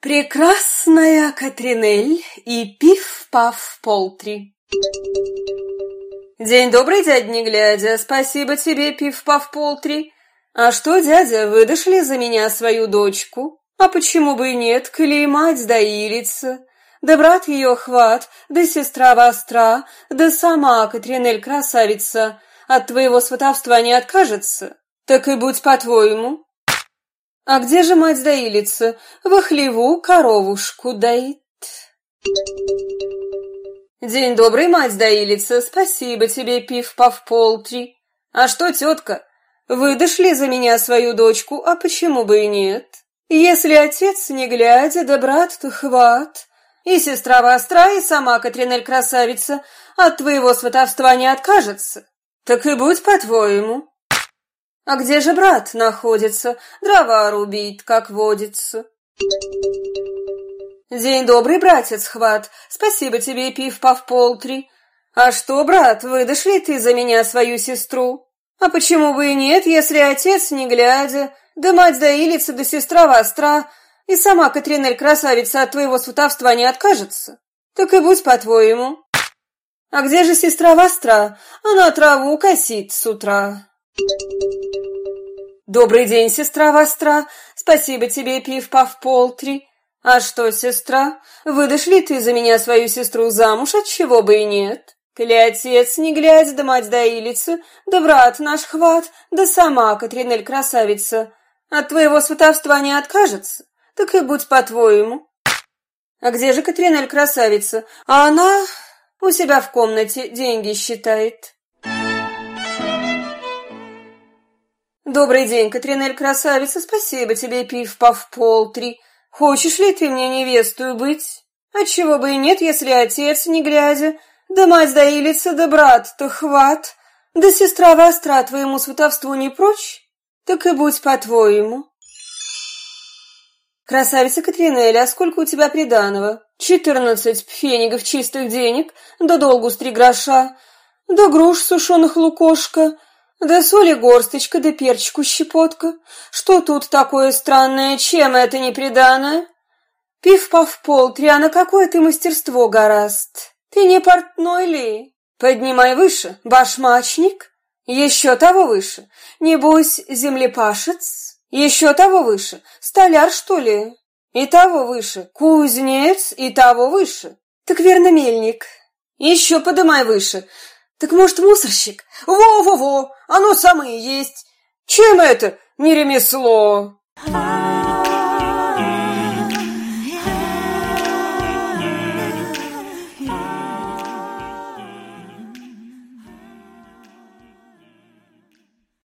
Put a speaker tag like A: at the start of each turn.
A: Прекрасная Катринель и пиф-паф Полтри. День добрый, дядя, не глядя. Спасибо тебе, пиф-паф Полтри. А что, дядя, выдашь ли за меня свою дочку? А почему бы и нет, коли и мать доилится? Да брат ее хват, да сестра востра, да сама Катринель красавица от твоего сватовства не откажется. Так и будь по-твоему. А где же мать доилица? Во хлеву коровушку доит. День добрый, мать доилица, спасибо тебе, пив-пав полтри. А что, тетка, выдашь ли за меня свою дочку, а почему бы и нет? Если отец, не глядя, да брат-то хват, и сестра востра, и сама Катринель красавица от твоего сватовства не откажется, так и будь по-твоему. А где же брат находится? Дрова рубит, как водится. День добрый, братец Хват. Спасибо тебе, пив-пав полтри. А что, брат, выдашь ли ты за меня свою сестру? А почему бы и нет, если отец, не глядя, да мать доилица, да сестра востра, и сама Катринель красавица от твоего сватовства не откажется? Так и будь по-твоему. А где же сестра востра? Она траву косит с утра. «Добрый день, сестра Востра. Спасибо тебе, пив-пав полтри. А что, сестра, выдашь ли ты за меня свою сестру замуж, от чего бы и нет? Коли отец, не глядя, да мать доилица, да брат наш хват, да сама Катринель красавица, от твоего сватовства не откажется, так и будь по-твоему». «А где же Катринель красавица? А она у себя в комнате деньги считает». «Добрый день, Катринель красавица, спасибо тебе, пив-пав полтри. Хочешь ли ты мне невестую быть? Отчего бы и нет, если отец, не глядя, да мать доилица, да брат-то хват, да сестра востра твоему сватовству не прочь, так и будь по-твоему». «Красавица Катринель, а сколько у тебя приданого? Четырнадцать пфенигов чистых денег, да долгу с три гроша, да груш сушеных лукошка». Да соли горсточка, да перчику щепотка. Что тут такое странное, чем это не придано? Пив-пав пол, Триана, какое ты мастерство гораст. Ты не портной ли? Поднимай выше, башмачник. Еще того выше. Небось, землепашец. Еще того выше. Столяр, что ли? И того выше. Кузнец, и того выше. Так верно, мельник. Еще подымай выше. Так может, мусорщик? Во-во-во, оно самое есть. Чем это не ремесло?